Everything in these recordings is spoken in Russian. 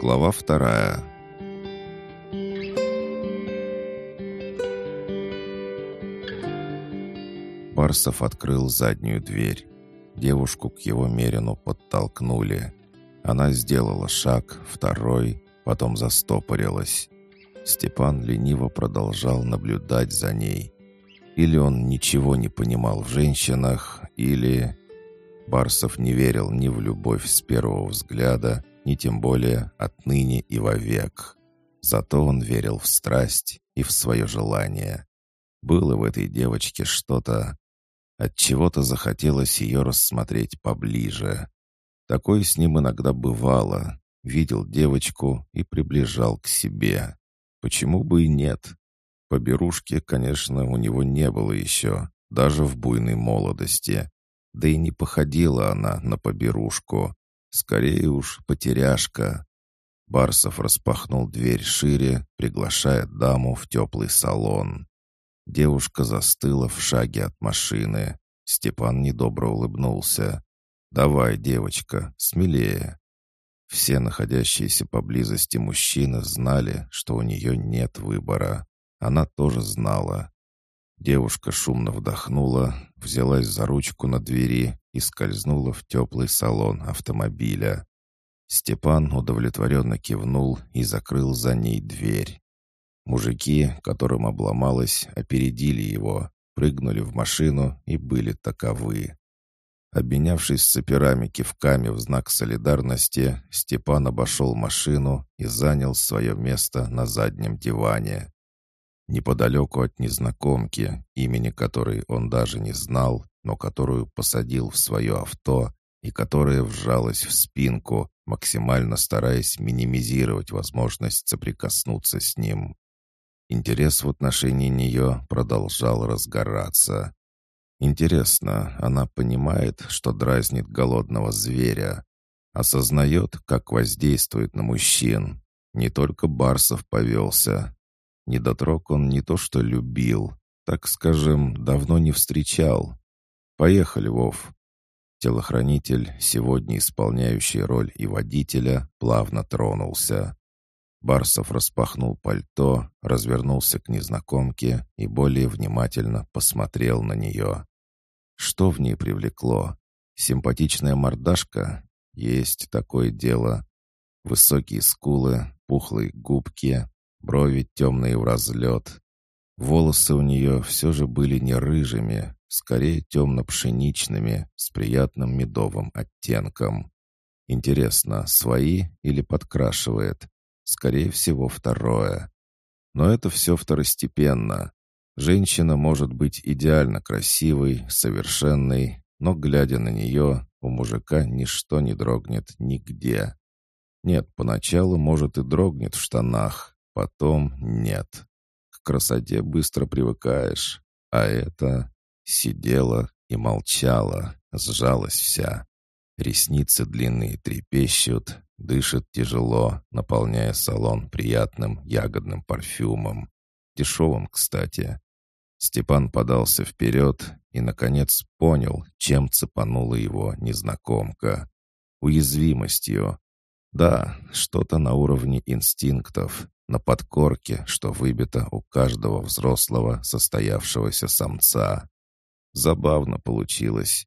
Глава вторая. Барсов открыл заднюю дверь. Девушку к его мерину подтолкнули. Она сделала шаг, второй, потом застопорилась. Степан лениво продолжал наблюдать за ней. Или он ничего не понимал в женщинах, или... Барсов не верил ни в любовь с первого взгляда, ни тем более отныне и вовек. Зато он верил в страсть и в свое желание. Было в этой девочке что-то... От чего-то захотелось ее рассмотреть поближе. Такое с ним иногда бывало. Видел девочку и приближал к себе. Почему бы и нет? Поберушки, конечно, у него не было еще, даже в буйной молодости. Да и не походила она на поберушку. Скорее уж, потеряшка. Барсов распахнул дверь шире, приглашая даму в теплый салон. Девушка застыла в шаге от машины. Степан недобро улыбнулся. «Давай, девочка, смелее». Все находящиеся поблизости мужчины знали, что у нее нет выбора. Она тоже знала. Девушка шумно вдохнула, взялась за ручку на двери и скользнула в теплый салон автомобиля. Степан удовлетворенно кивнул и закрыл за ней дверь. Мужики, которым обломалось, опередили его, прыгнули в машину и были таковы. Обменявшись с операми кивками в знак солидарности, Степан обошел машину и занял свое место на заднем диване. Неподалеку от незнакомки, имени которой он даже не знал, но которую посадил в свое авто и которая вжалась в спинку, максимально стараясь минимизировать возможность соприкоснуться с ним. Интерес в отношении нее продолжал разгораться. Интересно, она понимает, что дразнит голодного зверя, осознает, как воздействует на мужчин. Не только Барсов повелся. Недотрог он не то что любил, так скажем, давно не встречал. Поехали, Вов. Телохранитель, сегодня исполняющий роль и водителя, плавно тронулся. Барсов распахнул пальто, развернулся к незнакомке и более внимательно посмотрел на нее. Что в ней привлекло? Симпатичная мордашка? Есть такое дело. Высокие скулы, пухлые губки, брови темные в разлет. Волосы у нее все же были не рыжими, скорее темно-пшеничными, с приятным медовым оттенком. Интересно, свои или подкрашивает? Скорее всего, второе. Но это все второстепенно. Женщина может быть идеально красивой, совершенной, но, глядя на нее, у мужика ничто не дрогнет нигде. Нет, поначалу, может, и дрогнет в штанах, потом нет. К красоте быстро привыкаешь, а это сидела и молчала, сжалась вся. Ресницы длинные трепещут, дышит тяжело, наполняя салон приятным ягодным парфюмом. Дешевым, кстати. Степан подался вперед и, наконец, понял, чем цепанула его незнакомка. Уязвимостью. Да, что-то на уровне инстинктов, на подкорке, что выбито у каждого взрослого состоявшегося самца. Забавно получилось.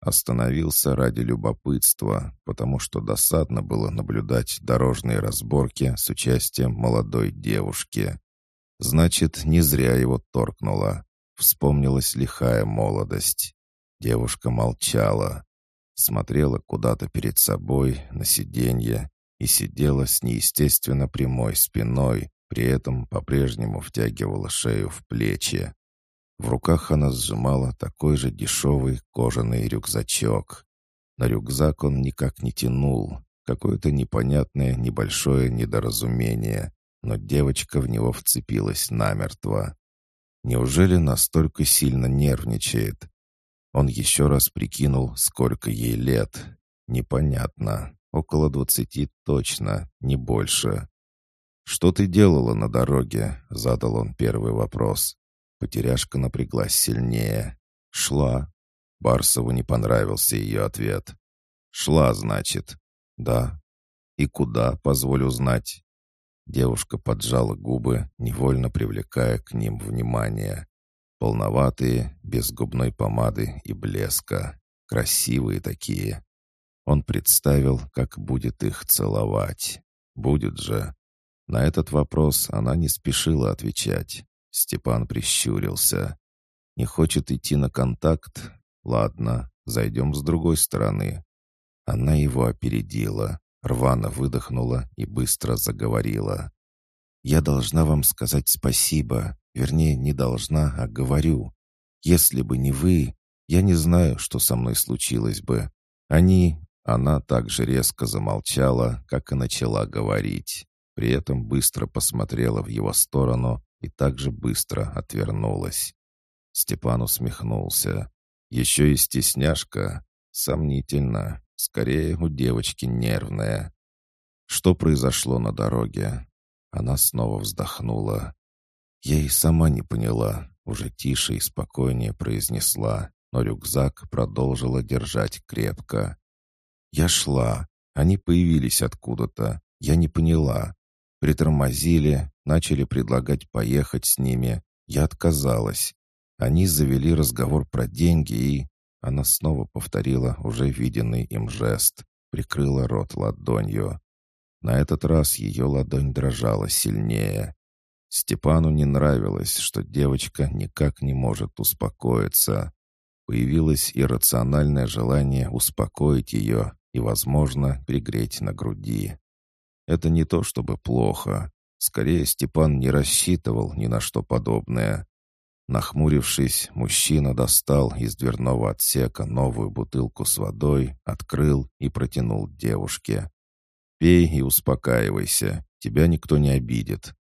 Остановился ради любопытства, потому что досадно было наблюдать дорожные разборки с участием молодой девушки. Значит, не зря его торкнуло. Вспомнилась лихая молодость. Девушка молчала. Смотрела куда-то перед собой, на сиденье, и сидела с неестественно прямой спиной, при этом по-прежнему втягивала шею в плечи. В руках она сжимала такой же дешевый кожаный рюкзачок. На рюкзак он никак не тянул. Какое-то непонятное небольшое недоразумение но девочка в него вцепилась намертво. Неужели настолько сильно нервничает? Он еще раз прикинул, сколько ей лет. Непонятно. Около двадцати точно, не больше. «Что ты делала на дороге?» — задал он первый вопрос. Потеряшка напряглась сильнее. «Шла». Барсову не понравился ее ответ. «Шла, значит?» «Да». И куда, позволю знать?» Девушка поджала губы, невольно привлекая к ним внимание. Полноватые, без губной помады и блеска. Красивые такие. Он представил, как будет их целовать. Будет же. На этот вопрос она не спешила отвечать. Степан прищурился. «Не хочет идти на контакт? Ладно, зайдем с другой стороны». Она его опередила, рвано выдохнула и быстро заговорила. «Я должна вам сказать спасибо. Вернее, не должна, а говорю. Если бы не вы, я не знаю, что со мной случилось бы. Они...» Она так же резко замолчала, как и начала говорить. При этом быстро посмотрела в его сторону и также быстро отвернулась. Степан усмехнулся. «Еще и стесняшка. Сомнительно. Скорее, у девочки нервная. Что произошло на дороге? Она снова вздохнула. Я и сама не поняла, уже тише и спокойнее произнесла, но рюкзак продолжила держать крепко. Я шла, они появились откуда-то, я не поняла. Притормозили, начали предлагать поехать с ними. Я отказалась. Они завели разговор про деньги и... Она снова повторила уже виденный им жест, прикрыла рот ладонью. На этот раз ее ладонь дрожала сильнее. Степану не нравилось, что девочка никак не может успокоиться. Появилось иррациональное желание успокоить ее и, возможно, пригреть на груди. Это не то чтобы плохо. Скорее, Степан не рассчитывал ни на что подобное. Нахмурившись, мужчина достал из дверного отсека новую бутылку с водой, открыл и протянул девушке. «Пей и успокаивайся, тебя никто не обидит».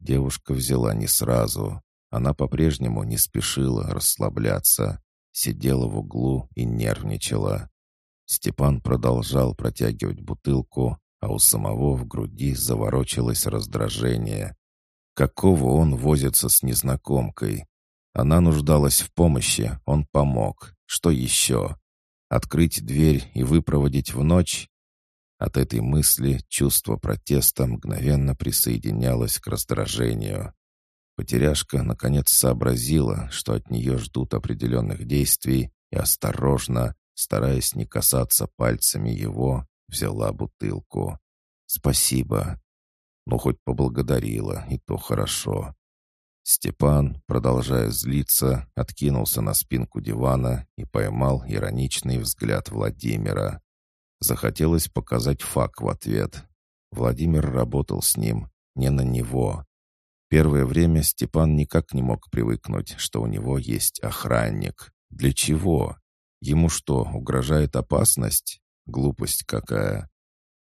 Девушка взяла не сразу. Она по-прежнему не спешила расслабляться, сидела в углу и нервничала. Степан продолжал протягивать бутылку, а у самого в груди заворочилось раздражение. Какого он возится с незнакомкой? Она нуждалась в помощи, он помог. Что еще? Открыть дверь и выпроводить в ночь? От этой мысли чувство протеста мгновенно присоединялось к раздражению. Потеряшка наконец сообразила, что от нее ждут определенных действий, и осторожно, стараясь не касаться пальцами его, взяла бутылку. «Спасибо». Ну, хоть поблагодарила, и то хорошо. Степан, продолжая злиться, откинулся на спинку дивана и поймал ироничный взгляд Владимира. Захотелось показать факт в ответ. Владимир работал с ним, не на него. Первое время Степан никак не мог привыкнуть, что у него есть охранник. Для чего? Ему что, угрожает опасность? Глупость какая.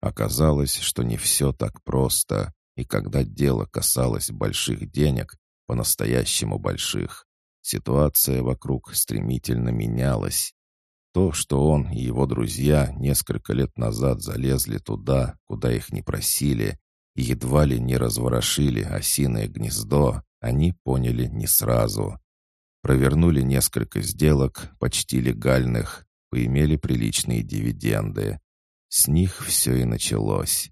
Оказалось, что не все так просто, и когда дело касалось больших денег, по-настоящему больших. Ситуация вокруг стремительно менялась. То, что он и его друзья несколько лет назад залезли туда, куда их не просили, и едва ли не разворошили осиное гнездо, они поняли не сразу. Провернули несколько сделок, почти легальных, поимели приличные дивиденды. С них все и началось.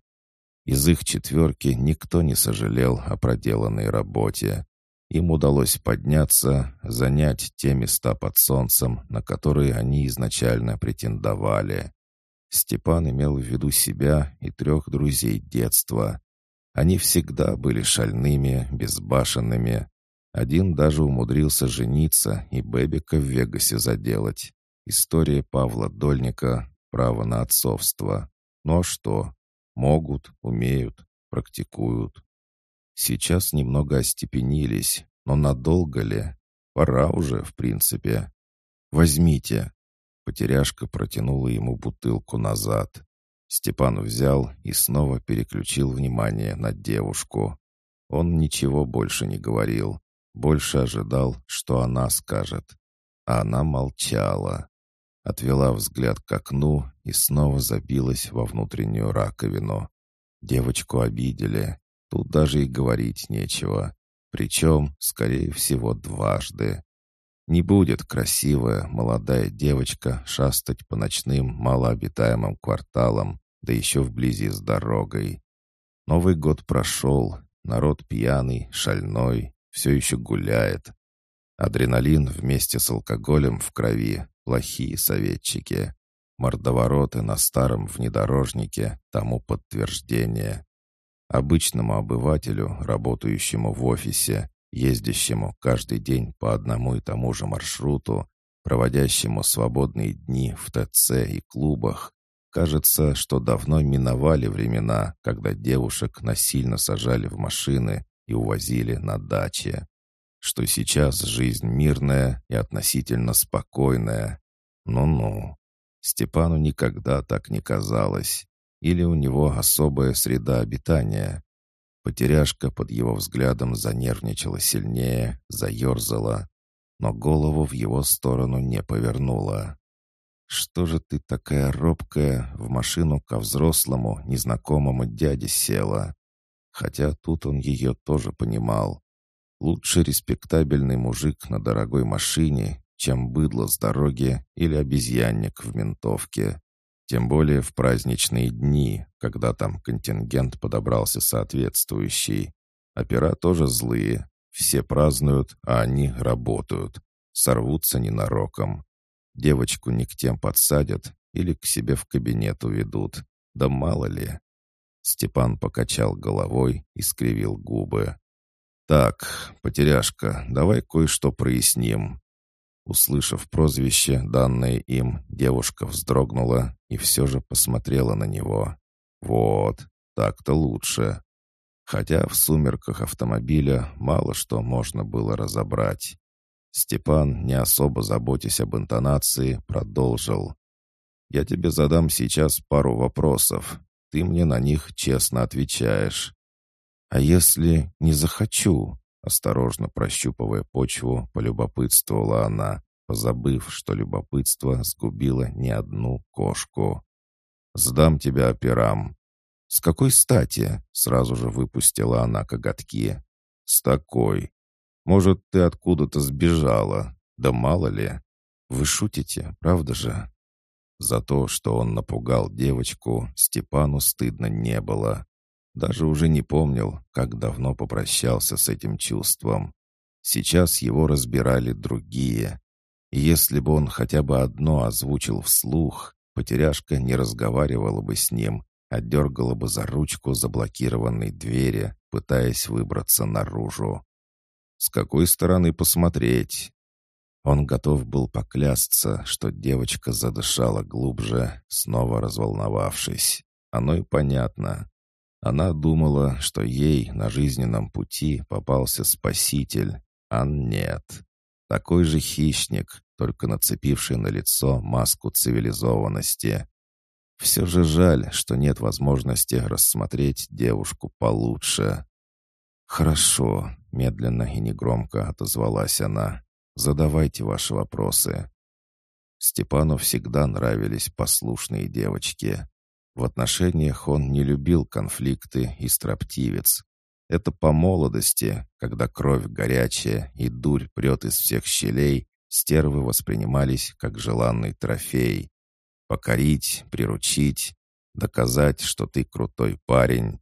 Из их четверки никто не сожалел о проделанной работе. Им удалось подняться, занять те места под солнцем, на которые они изначально претендовали. Степан имел в виду себя и трех друзей детства. Они всегда были шальными, безбашенными. Один даже умудрился жениться и Бэбика в Вегасе заделать. История Павла Дольника «Право на отцовство». Ну а что? Могут, умеют, практикуют. Сейчас немного остепенились, но надолго ли? Пора уже, в принципе. Возьмите. Потеряшка протянула ему бутылку назад. Степан взял и снова переключил внимание на девушку. Он ничего больше не говорил, больше ожидал, что она скажет. А она молчала. Отвела взгляд к окну и снова забилась во внутреннюю раковину. Девочку обидели. Тут даже и говорить нечего. Причем, скорее всего, дважды. Не будет красивая молодая девочка шастать по ночным малообитаемым кварталам, да еще вблизи с дорогой. Новый год прошел, народ пьяный, шальной, все еще гуляет. Адреналин вместе с алкоголем в крови — плохие советчики. Мордовороты на старом внедорожнике тому подтверждение. Обычному обывателю, работающему в офисе, ездящему каждый день по одному и тому же маршруту, проводящему свободные дни в ТЦ и клубах, кажется, что давно миновали времена, когда девушек насильно сажали в машины и увозили на даче. Что сейчас жизнь мирная и относительно спокойная. Ну-ну. Степану никогда так не казалось. Или у него особая среда обитания. Потеряшка под его взглядом занервничала сильнее, заерзала, но голову в его сторону не повернула. «Что же ты такая робкая в машину ко взрослому, незнакомому дяде села?» Хотя тут он ее тоже понимал. Лучше респектабельный мужик на дорогой машине, чем быдло с дороги или обезьянник в ментовке. Тем более в праздничные дни, когда там контингент подобрался соответствующий. Опера тоже злые. Все празднуют, а они работают. Сорвутся ненароком. Девочку не к тем подсадят или к себе в кабинет уведут. Да мало ли. Степан покачал головой и скривил губы. «Так, потеряшка, давай кое-что проясним. Услышав прозвище, данное им, девушка вздрогнула и все же посмотрела на него. «Вот, так-то лучше». Хотя в сумерках автомобиля мало что можно было разобрать. Степан, не особо заботясь об интонации, продолжил. «Я тебе задам сейчас пару вопросов. Ты мне на них честно отвечаешь. А если не захочу?» Осторожно прощупывая почву, полюбопытствовала она, позабыв, что любопытство сгубило не одну кошку. «Сдам тебя операм». «С какой стати?» — сразу же выпустила она коготки. «С такой. Может, ты откуда-то сбежала? Да мало ли. Вы шутите, правда же?» За то, что он напугал девочку, Степану стыдно не было. Даже уже не помнил, как давно попрощался с этим чувством. Сейчас его разбирали другие. И если бы он хотя бы одно озвучил вслух, потеряшка не разговаривала бы с ним, а дергала бы за ручку заблокированной двери, пытаясь выбраться наружу. С какой стороны посмотреть? Он готов был поклясться, что девочка задышала глубже, снова разволновавшись. Оно и понятно. Она думала, что ей на жизненном пути попался спаситель, а нет. Такой же хищник, только нацепивший на лицо маску цивилизованности. Все же жаль, что нет возможности рассмотреть девушку получше. «Хорошо», — медленно и негромко отозвалась она. «Задавайте ваши вопросы». Степану всегда нравились послушные девочки. В отношениях он не любил конфликты и строптивец. Это по молодости, когда кровь горячая и дурь прет из всех щелей, стервы воспринимались как желанный трофей. Покорить, приручить, доказать, что ты крутой парень.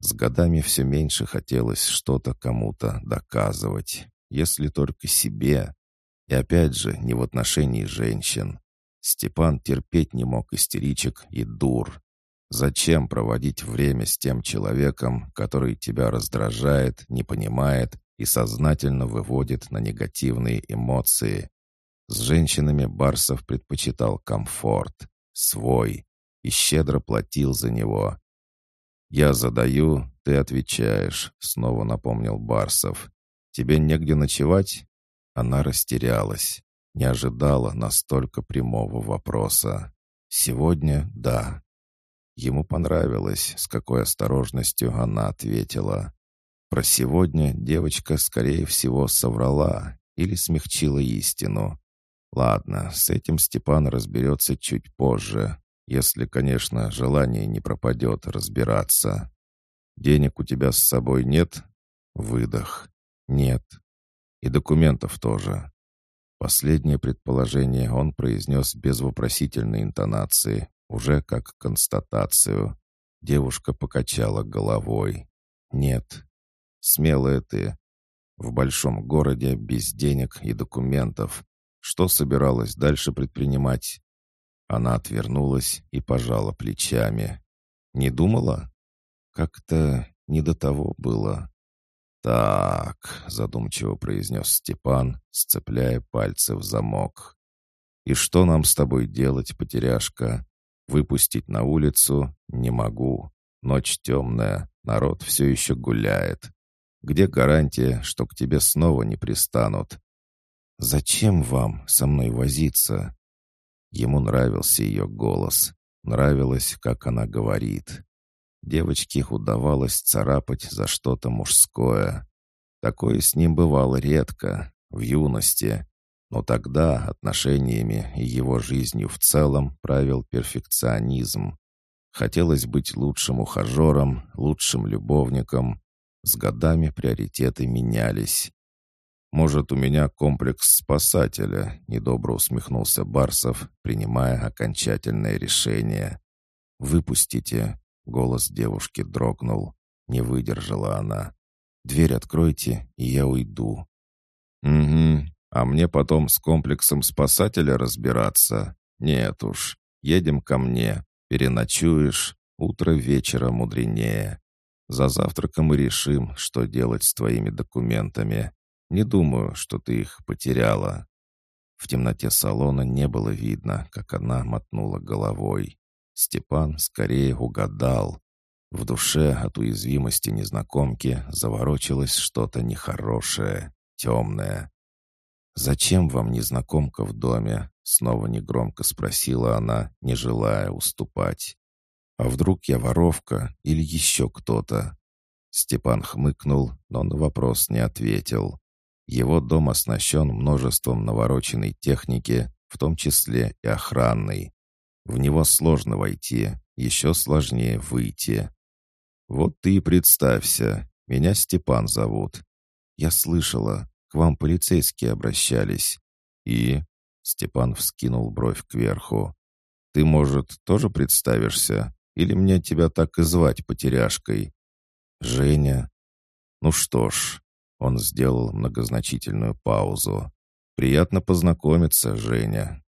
С годами все меньше хотелось что-то кому-то доказывать, если только себе. И опять же, не в отношении женщин. Степан терпеть не мог истеричек и дур. Зачем проводить время с тем человеком, который тебя раздражает, не понимает и сознательно выводит на негативные эмоции? С женщинами Барсов предпочитал комфорт, свой, и щедро платил за него. «Я задаю, ты отвечаешь», — снова напомнил Барсов. «Тебе негде ночевать?» Она растерялась, не ожидала настолько прямого вопроса. «Сегодня — да». Ему понравилось, с какой осторожностью она ответила. Про сегодня девочка, скорее всего, соврала или смягчила истину. Ладно, с этим Степан разберется чуть позже, если, конечно, желание не пропадет разбираться. Денег у тебя с собой нет? Выдох. Нет. И документов тоже. Последнее предположение он произнес без вопросительной интонации, уже как констатацию. Девушка покачала головой. «Нет, смелая ты. В большом городе без денег и документов. Что собиралась дальше предпринимать?» Она отвернулась и пожала плечами. «Не думала?» «Как-то не до того было». «Так», — задумчиво произнес Степан, сцепляя пальцы в замок. «И что нам с тобой делать, потеряшка? Выпустить на улицу не могу. Ночь темная, народ все еще гуляет. Где гарантия, что к тебе снова не пристанут? Зачем вам со мной возиться? Ему нравился ее голос. Нравилось, как она говорит. Девочке удавалось царапать за что-то мужское. Такое с ним бывало редко, в юности. Но тогда отношениями и его жизнью в целом правил перфекционизм. Хотелось быть лучшим ухажером, лучшим любовником, с годами приоритеты менялись. «Может, у меня комплекс спасателя?» — недобро усмехнулся Барсов, принимая окончательное решение. «Выпустите!» — голос девушки дрогнул. Не выдержала она. «Дверь откройте, и я уйду». «Угу. А мне потом с комплексом спасателя разбираться? Нет уж. Едем ко мне. Переночуешь. Утро вечера мудренее. За завтраком мы решим, что делать с твоими документами. Не думаю, что ты их потеряла». В темноте салона не было видно, как она мотнула головой. Степан скорее угадал. В душе от уязвимости незнакомки заворочилось что-то нехорошее, темное. «Зачем вам незнакомка в доме?» — снова негромко спросила она, не желая уступать. А вдруг я воровка или еще кто-то? Степан хмыкнул, но на вопрос не ответил. Его дом оснащен множеством навороченной техники, в том числе и охранной. В него сложно войти, еще сложнее выйти. Вот ты и представься, меня Степан зовут. Я слышала, к вам полицейские обращались. И... Степан вскинул бровь кверху. «Ты, может, тоже представишься? Или мне тебя так и звать потеряшкой?» «Женя». «Ну что ж», — он сделал многозначительную паузу. «Приятно познакомиться, Женя.